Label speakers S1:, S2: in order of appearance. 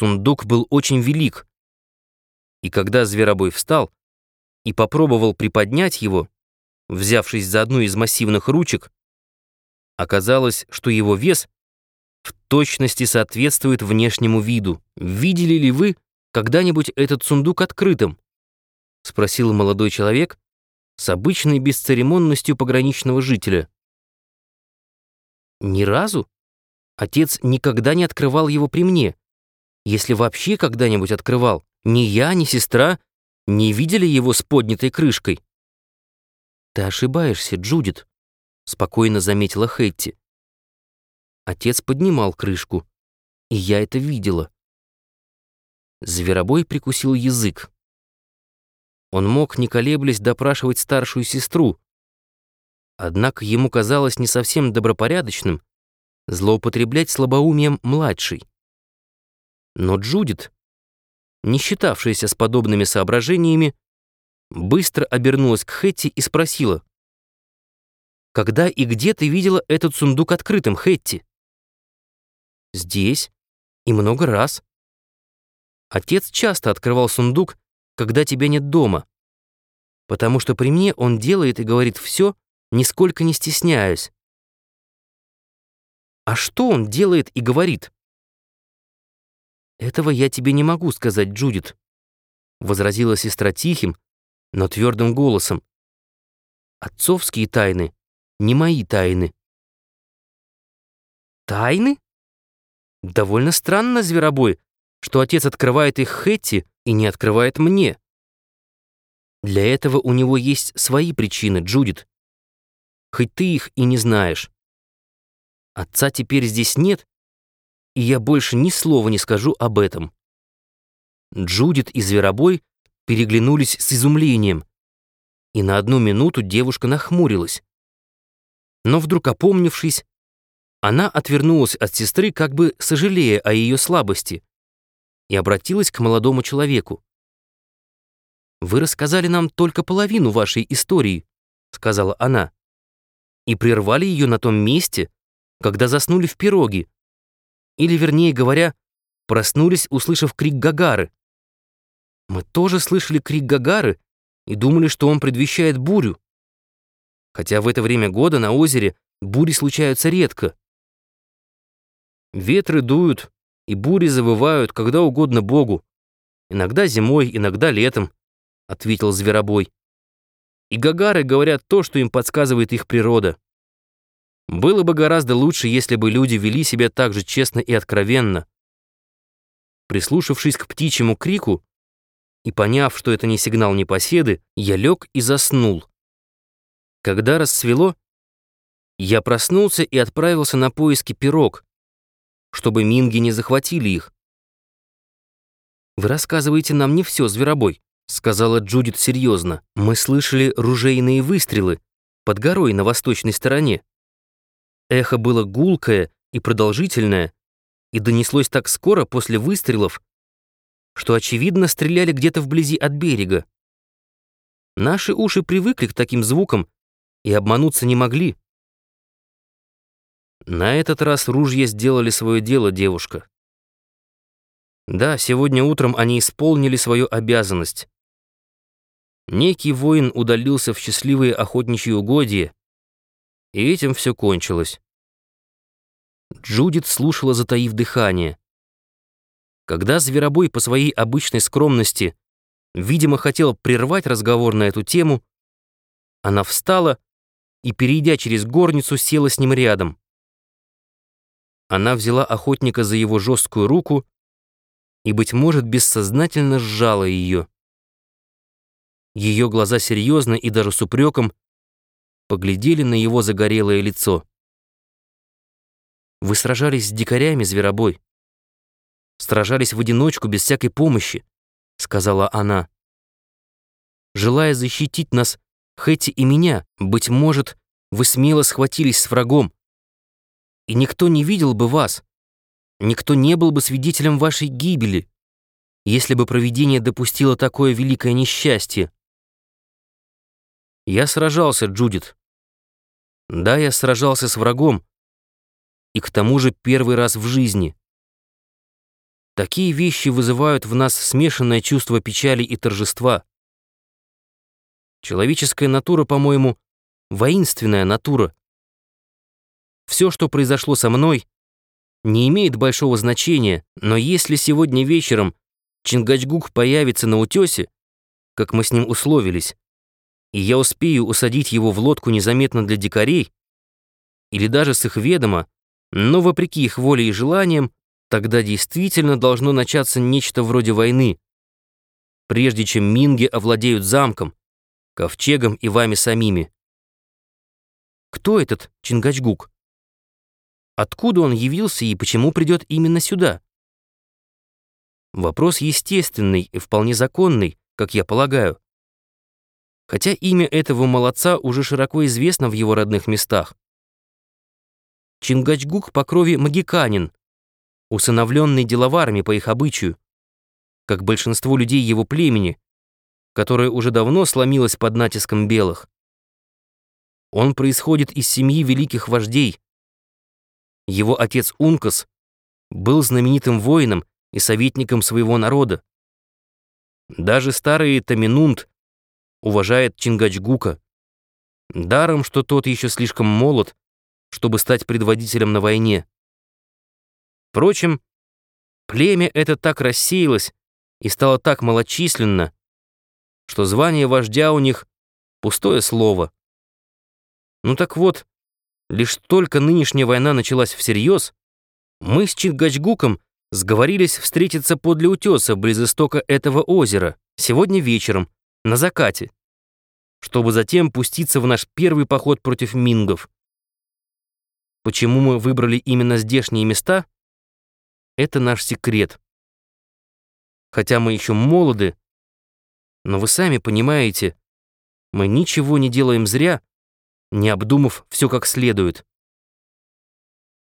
S1: Сундук был очень велик, и когда зверобой встал и попробовал приподнять его, взявшись за одну из массивных ручек, оказалось, что его вес в точности соответствует внешнему виду. Видели ли вы когда-нибудь этот сундук открытым? Спросил молодой человек с обычной бесцеремонностью пограничного жителя. Ни разу? Отец никогда не открывал его при мне. Если вообще когда-нибудь открывал, ни я, ни сестра не видели его с поднятой крышкой. «Ты ошибаешься, Джудит», — спокойно заметила Хэтти. Отец поднимал крышку, и я это видела. Зверобой прикусил язык. Он мог, не колеблясь, допрашивать старшую сестру. Однако ему казалось не совсем добропорядочным злоупотреблять слабоумием младшей. Но Джудит, не считавшаяся с подобными соображениями, быстро обернулась к Хэтти и спросила, «Когда и где ты видела этот сундук открытым, Хэтти?» «Здесь. И много раз. Отец часто открывал сундук, когда тебя нет дома, потому что при мне он делает и говорит все, нисколько не стесняясь. А что он делает и говорит?» «Этого я тебе не могу сказать, Джудит», — возразила сестра тихим, но твердым голосом. «Отцовские тайны не мои тайны». «Тайны?» «Довольно странно, Зверобой, что отец открывает их Хэтти и не открывает мне. Для этого у него есть свои причины, Джудит. Хоть ты их и не знаешь. Отца теперь здесь нет, и я больше ни слова не скажу об этом. Джудит и Зверобой переглянулись с изумлением, и на одну минуту девушка нахмурилась. Но вдруг опомнившись, она отвернулась от сестры, как бы сожалея о ее слабости, и обратилась к молодому человеку. «Вы рассказали нам только половину вашей истории», — сказала она, «и прервали ее на том месте, когда заснули в пироге, или, вернее говоря, проснулись, услышав крик Гагары. Мы тоже слышали крик Гагары и думали, что он предвещает бурю. Хотя в это время года на озере бури случаются редко. Ветры дуют, и бури завывают когда угодно Богу. Иногда зимой, иногда летом, — ответил Зверобой. И Гагары говорят то, что им подсказывает их природа. Было бы гораздо лучше, если бы люди вели себя так же честно и откровенно. Прислушавшись к птичьему крику и поняв, что это не сигнал непоседы, я лег и заснул. Когда рассвело, я проснулся и отправился на поиски пирог, чтобы минги не захватили их. «Вы рассказываете нам не все, зверобой», — сказала Джудит серьезно. «Мы слышали ружейные выстрелы под горой на восточной стороне. Эхо было гулкое и продолжительное, и донеслось так скоро после выстрелов, что, очевидно, стреляли где-то вблизи от берега. Наши уши привыкли к таким звукам и обмануться не могли. На этот раз ружья сделали свое дело, девушка. Да, сегодня утром они исполнили свою обязанность. Некий воин удалился в счастливые охотничьи угодья, и этим все кончилось. Джудит слушала, затаив дыхание. Когда Зверобой по своей обычной скромности, видимо, хотел прервать разговор на эту тему, она встала и, перейдя через горницу, села с ним рядом. Она взяла охотника за его жесткую руку и, быть может, бессознательно сжала ее. Ее глаза серьезно и даже с упреком поглядели на его загорелое лицо. «Вы сражались с дикарями, зверобой. Сражались в одиночку, без всякой помощи», — сказала она. «Желая защитить нас, Хэти и меня, быть может, вы смело схватились с врагом. И никто не видел бы вас, никто не был бы свидетелем вашей гибели, если бы провидение допустило такое великое несчастье. Я сражался, Джудит, да, я сражался с врагом, и к тому же первый раз в жизни. Такие вещи вызывают в нас смешанное чувство печали и торжества. Человеческая натура, по-моему, воинственная натура. Все, что произошло со мной, не имеет большого значения, но если сегодня вечером Чингачгук появится на утесе, как мы с ним условились, и я успею усадить его в лодку незаметно для дикарей, или даже с их ведома, но вопреки их воле и желаниям, тогда действительно должно начаться нечто вроде войны, прежде чем минги овладеют замком, ковчегом и вами самими. Кто этот Чингачгук? Откуда он явился и почему придет именно сюда? Вопрос естественный и вполне законный, как я полагаю. Хотя имя этого молодца уже широко известно в его родных местах. Чингачгук по крови магиканин, усыновленный деловарами по их обычаю, как большинство людей его племени, которое уже давно сломилось под натиском белых. Он происходит из семьи великих вождей. Его отец Ункас был знаменитым воином и советником своего народа. Даже старый Таминунд уважает Чингачгука, даром, что тот еще слишком молод, чтобы стать предводителем на войне. Впрочем, племя это так рассеялось и стало так малочисленно, что звание вождя у них — пустое слово. Ну так вот, лишь только нынешняя война началась всерьез, мы с Чингачгуком Сговорились встретиться подле утеса, близ истока этого озера, сегодня вечером, на закате, чтобы затем пуститься в наш первый поход против мингов. Почему мы выбрали именно здешние места? Это наш секрет. Хотя мы еще молоды, но вы сами понимаете, мы ничего не делаем зря, не обдумав все как следует.